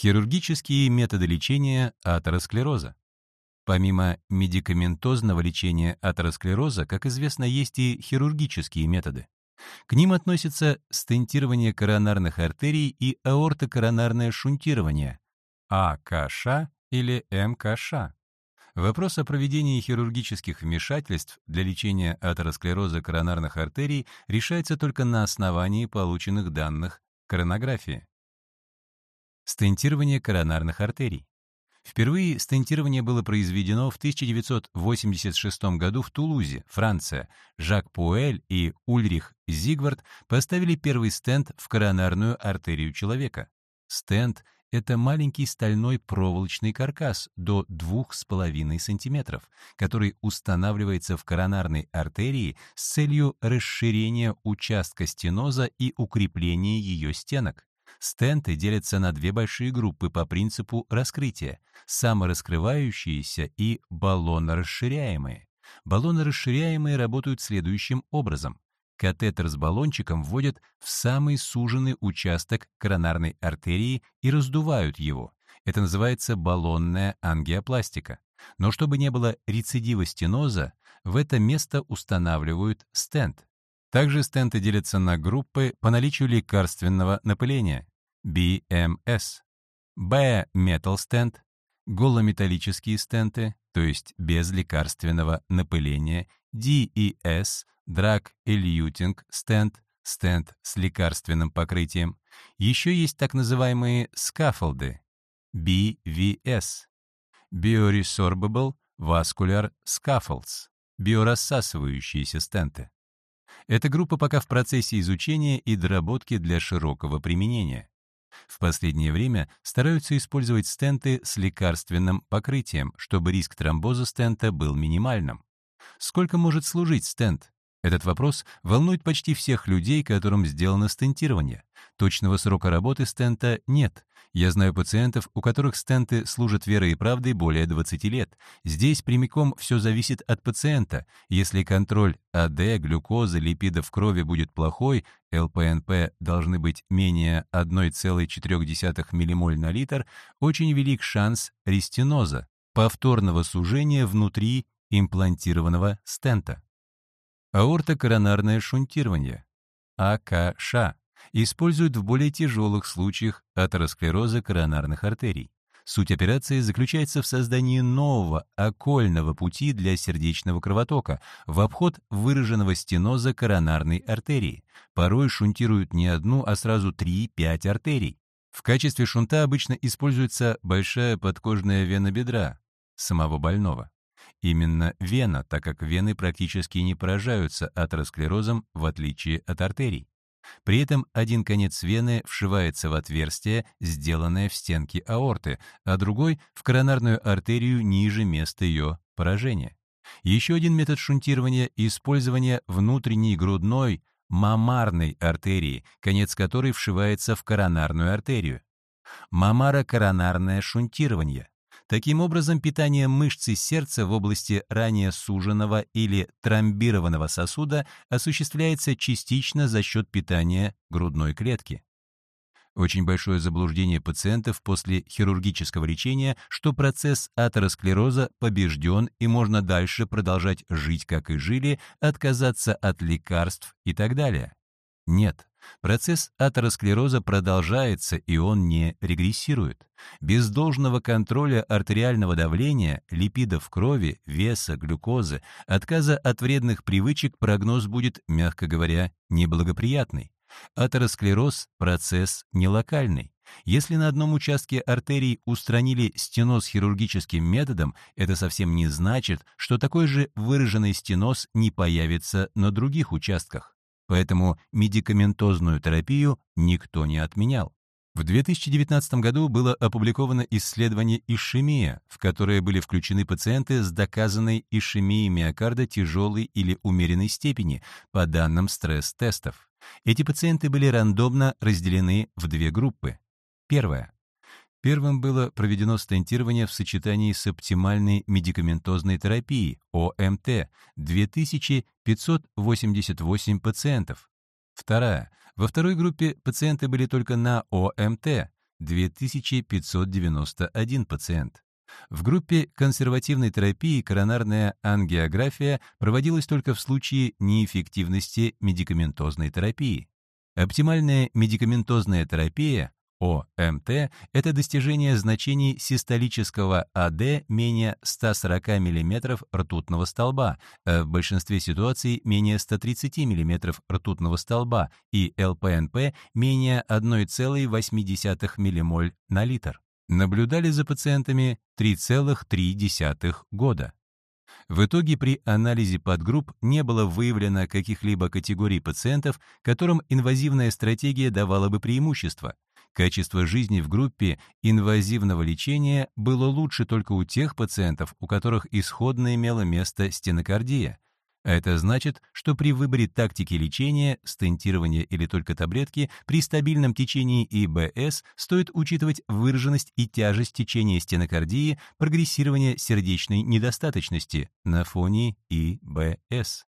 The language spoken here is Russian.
Хирургические методы лечения атеросклероза. Помимо медикаментозного лечения атеросклероза, как известно, есть и хирургические методы. К ним относятся стентирование коронарных артерий и аортокоронарное шунтирование, АКШ или МКШ. Вопрос о проведении хирургических вмешательств для лечения атеросклероза коронарных артерий решается только на основании полученных данных коронографии. Стентирование коронарных артерий. Впервые стентирование было произведено в 1986 году в Тулузе, Франция. Жак Пуэль и Ульрих Зигвард поставили первый стент в коронарную артерию человека. Стент — это маленький стальной проволочный каркас до 2,5 см, который устанавливается в коронарной артерии с целью расширения участка стеноза и укрепления ее стенок. Стенты делятся на две большие группы по принципу раскрытия — самораскрывающиеся и баллонорасширяемые. Баллонорасширяемые работают следующим образом. Катетер с баллончиком вводят в самый суженный участок коронарной артерии и раздувают его. Это называется баллонная ангиопластика. Но чтобы не было рецидива стеноза, в это место устанавливают стенд. Также стенты делятся на группы по наличию лекарственного напыления BMS, B — metal стенд, голометаллические стенты, то есть без лекарственного напыления, DES — drug eluting стенд, стенд с лекарственным покрытием. Еще есть так называемые скафолды, BVS, Bioresorbable Vascular Scaffolds, биорассасывающиеся стенты. Эта группа пока в процессе изучения и доработки для широкого применения. В последнее время стараются использовать стенты с лекарственным покрытием, чтобы риск тромбоза стента был минимальным. Сколько может служить стент? Этот вопрос волнует почти всех людей, которым сделано стентирование. Точного срока работы стента нет. Я знаю пациентов, у которых стенты служат верой и правдой более 20 лет. Здесь прямиком все зависит от пациента. Если контроль АД, глюкозы, липидов в крови будет плохой, ЛПНП должны быть менее 1,4 ммоль на литр, очень велик шанс рестиноза, повторного сужения внутри имплантированного стента. Аортокоронарное шунтирование, АКШ, используют в более тяжелых случаях атеросклероза коронарных артерий. Суть операции заключается в создании нового окольного пути для сердечного кровотока в обход выраженного стеноза коронарной артерии. Порой шунтируют не одну, а сразу 3-5 артерий. В качестве шунта обычно используется большая подкожная вена бедра самого больного. Именно вена, так как вены практически не поражаются атеросклерозом, в отличие от артерий. При этом один конец вены вшивается в отверстие, сделанное в стенке аорты, а другой — в коронарную артерию ниже места ее поражения. Еще один метод шунтирования — использование внутренней грудной мамарной артерии, конец которой вшивается в коронарную артерию. Мамаро-коронарное шунтирование. Таким образом, питание мышцы сердца в области ранее суженного или тромбированного сосуда осуществляется частично за счет питания грудной клетки. Очень большое заблуждение пациентов после хирургического лечения, что процесс атеросклероза побежден и можно дальше продолжать жить, как и жили, отказаться от лекарств и так далее. Нет, Процесс атеросклероза продолжается, и он не регрессирует. Без должного контроля артериального давления, липидов крови, веса, глюкозы, отказа от вредных привычек прогноз будет, мягко говоря, неблагоприятный. Атеросклероз – процесс нелокальный. Если на одном участке артерий устранили стеноз хирургическим методом, это совсем не значит, что такой же выраженный стеноз не появится на других участках. Поэтому медикаментозную терапию никто не отменял. В 2019 году было опубликовано исследование ишемия, в которое были включены пациенты с доказанной ишемией миокарда тяжелой или умеренной степени по данным стресс-тестов. Эти пациенты были рандомно разделены в две группы. Первая Первым было проведено стентирование в сочетании с оптимальной медикаментозной терапией, ОМТ, 2588 пациентов. Вторая. Во второй группе пациенты были только на ОМТ, 2591 пациент. В группе консервативной терапии коронарная ангиография проводилась только в случае неэффективности медикаментозной терапии. Оптимальная медикаментозная терапия ОМТ – это достижение значений систолического АД менее 140 мм ртутного столба, а в большинстве ситуаций менее 130 мм ртутного столба и ЛПНП менее 1,8 ммоль на литр. Наблюдали за пациентами 3,3 года. В итоге при анализе подгрупп не было выявлено каких-либо категорий пациентов, которым инвазивная стратегия давала бы преимущество. Качество жизни в группе инвазивного лечения было лучше только у тех пациентов, у которых исходно имело место стенокардия. Это значит, что при выборе тактики лечения, стентирования или только таблетки, при стабильном течении ИБС стоит учитывать выраженность и тяжесть течения стенокардии, прогрессирование сердечной недостаточности на фоне ИБС.